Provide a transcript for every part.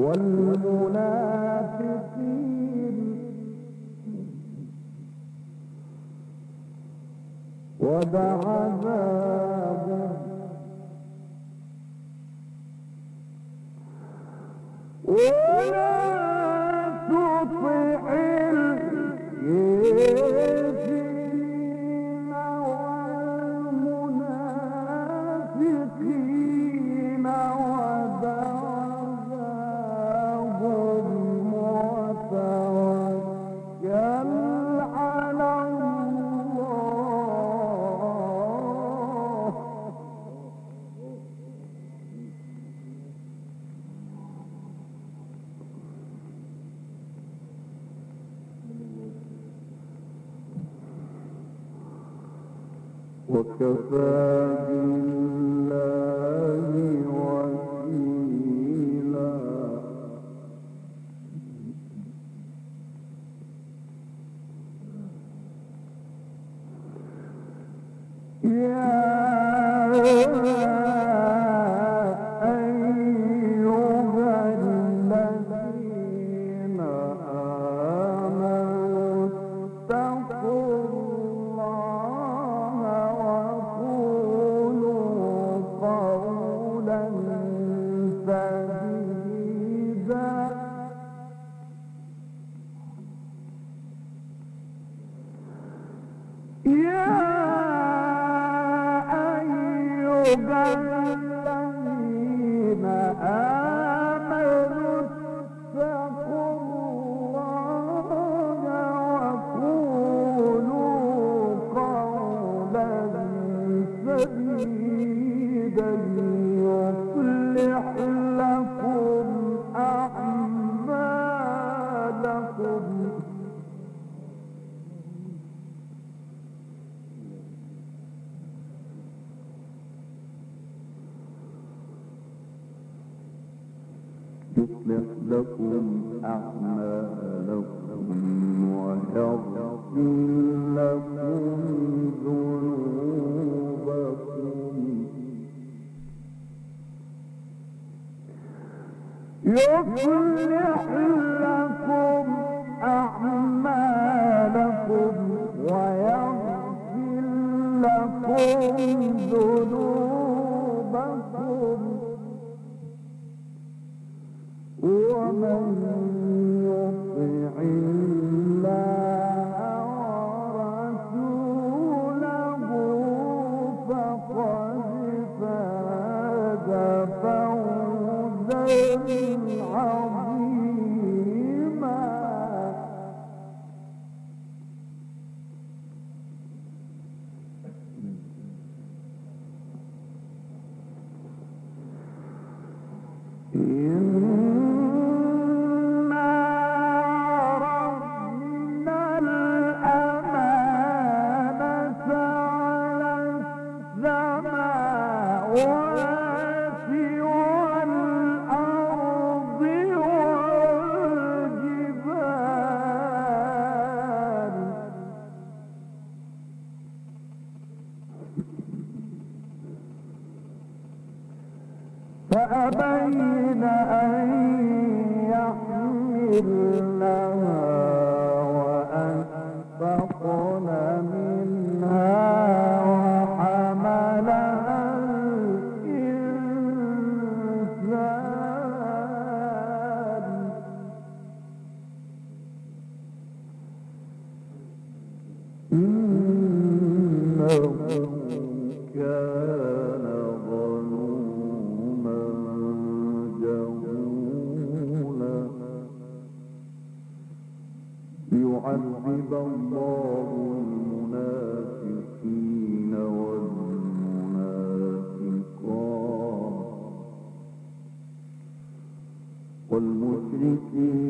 والمنافقين. وبعد وكفى بالله وكيلا. يا يصلح لكم أعمالكم ويغفر لكم ذنوبكم. يصلح لكم أعمالكم ويغفر لكم ذنوبكم. Oh. うん。ليعذب الله المنافقين والمنافقات. والمشركين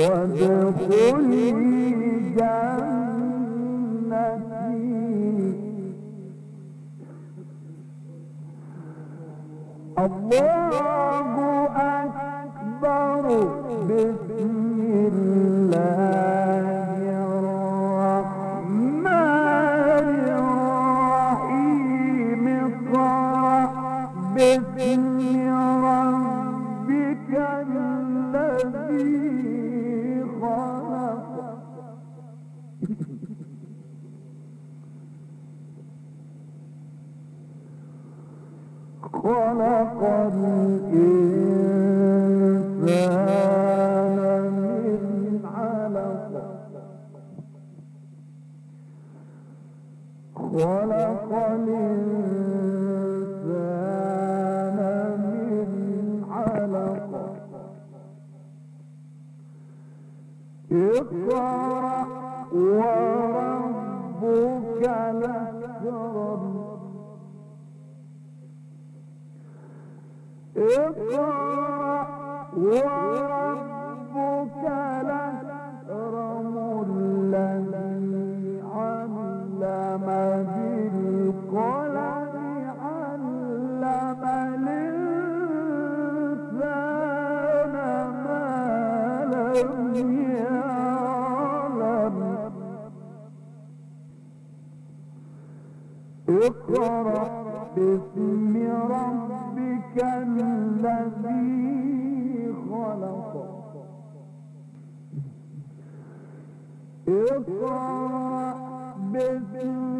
وادخلي جنتي. الله أكبر بك اقرأ وربك الأكرم الذي علم بالقلم Yeah. اقرأ باسم ربك الذي خلق. اقرأ باسم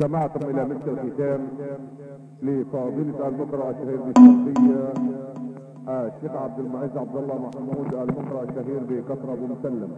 سمعتم إلى مثل الختام لفاضلة المقرأ الشهير بالشرقية الشيخ عبد المعز عبد الله محمود المقرأ الشهير بكفر ابو مسلم